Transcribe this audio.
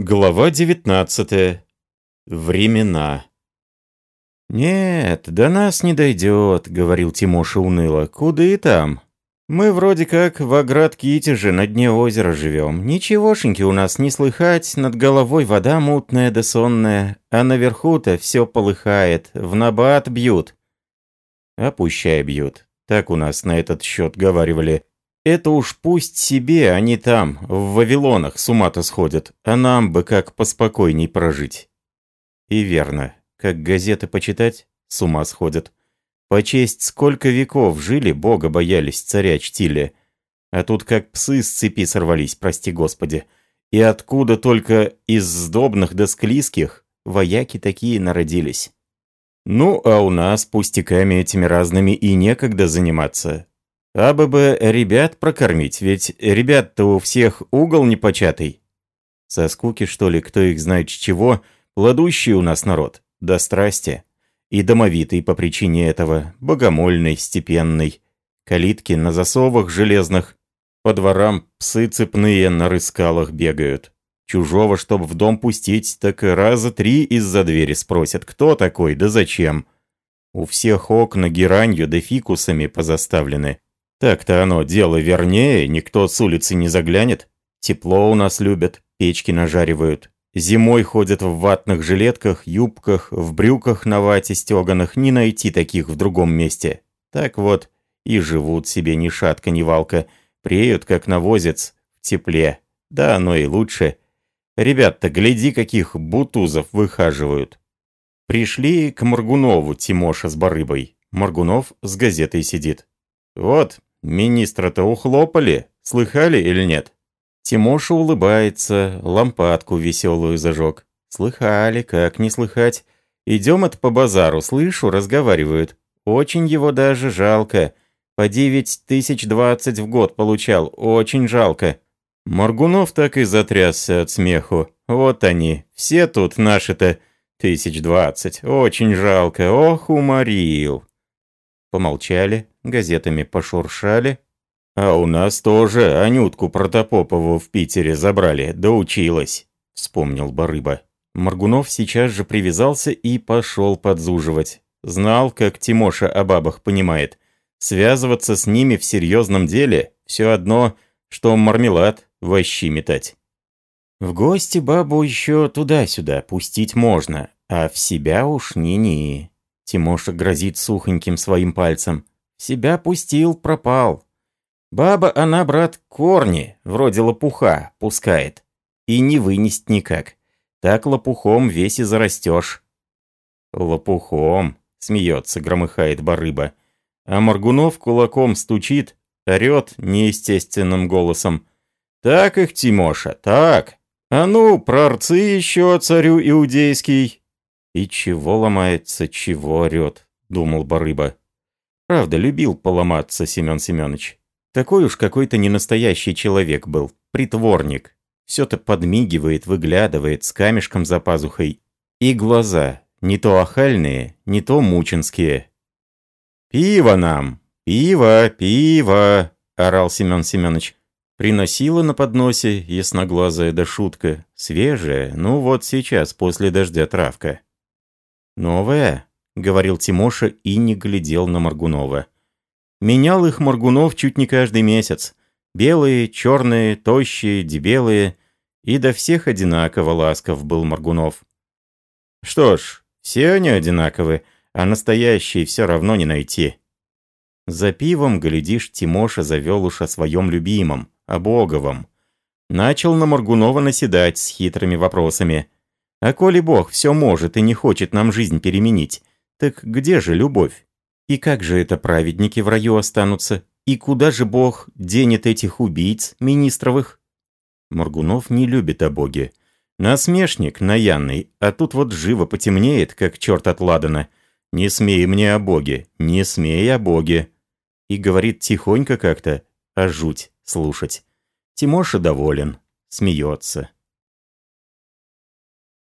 Глава 19. Времена. «Нет, до нас не дойдет», — говорил Тимоша уныло. «Куда и там? Мы вроде как в Аград-Китеже на дне озера живем. Ничегошеньки у нас не слыхать, над головой вода мутная да сонная, а наверху-то все полыхает, в набат бьют». «А пущай бьют», — так у нас на этот счет говаривали. Это уж пусть себе, они там, в Вавилонах, с ума-то сходят, а нам бы как поспокойней прожить. И верно, как газеты почитать, с ума сходят. По честь сколько веков жили, бога боялись, царя чтили. А тут как псы с цепи сорвались, прости господи. И откуда только из сдобных да склизких вояки такие народились. Ну, а у нас пустяками этими разными и некогда заниматься. Абы бы ребят прокормить, ведь ребят-то у всех угол непочатый. Со скуки, что ли, кто их знает с чего, ладущий у нас народ, до страсти. И домовитый по причине этого, богомольный, степенный. Калитки на засовах железных, по дворам псы цепные на рыскалах бегают. Чужого, чтоб в дом пустить, так раза три из-за двери спросят, кто такой, да зачем. У всех окна геранью да фикусами позаставлены. Так-то оно, дело вернее, никто с улицы не заглянет. Тепло у нас любят, печки нажаривают. Зимой ходят в ватных жилетках, юбках, в брюках на вате стеганых, не найти таких в другом месте. Так вот, и живут себе ни шатка, ни валка, преют, как навозец, в тепле. Да оно и лучше. Ребят-то, гляди, каких бутузов выхаживают. Пришли к Маргунову Тимоша с Барыбой. Маргунов с газетой сидит. Вот, Министра-то ухлопали, слыхали или нет? Тимоша улыбается, лампадку веселую зажег. Слыхали, как не слыхать. Идем это по базару, слышу, разговаривают. Очень его даже жалко. По девять тысяч двадцать в год получал, очень жалко. Моргунов так и затрясся от смеху. Вот они, все тут наши-то тысяч двадцать. Очень жалко, ох, уморил. Помолчали, газетами пошуршали. «А у нас тоже Анютку Протопопову в Питере забрали, доучилась», — вспомнил Барыба. Маргунов сейчас же привязался и пошел подзуживать. Знал, как Тимоша о бабах понимает. Связываться с ними в серьезном деле — все одно, что мармелад в метать. В гости бабу еще туда-сюда пустить можно, а в себя уж ни-ни. Тимоша грозит сухоньким своим пальцем. Себя пустил, пропал. Баба она, брат, корни, вроде лопуха, пускает. И не вынести никак. Так лопухом весь и зарастешь. Лопухом, смеется, громыхает барыба. А Моргунов кулаком стучит, орет неестественным голосом. Так их, Тимоша, так. А ну, прорцы еще, царю иудейский. И чего ломается, чего орет, думал барыба. Правда, любил поломаться Семен Семенович. Такой уж какой-то ненастоящий человек был, притворник. Все-то подмигивает, выглядывает, с камешком за пазухой. И глаза, не то охальные, не то мученские. «Пиво нам! Пиво! Пиво!» – орал Семен Семенович. Приносила на подносе ясноглазая да шутка, свежая, ну вот сейчас, после дождя травка. «Новая?» говорил Тимоша и не глядел на Маргунова. Менял их Маргунов чуть не каждый месяц. Белые, черные, тощие, дебелые. И до всех одинаково ласков был Маргунов. Что ж, все они одинаковы, а настоящие все равно не найти. За пивом, глядишь, Тимоша завел уж о своем любимом, о Боговом. Начал на Маргунова наседать с хитрыми вопросами. А коли Бог все может и не хочет нам жизнь переменить, так где же любовь? И как же это праведники в раю останутся? И куда же Бог денет этих убийц министровых? Моргунов не любит о Боге. Насмешник, наянный, а тут вот живо потемнеет, как черт от Ладана. «Не смей мне о Боге, не смей о Боге». И говорит тихонько как-то, а жуть слушать. Тимоша доволен, смеется.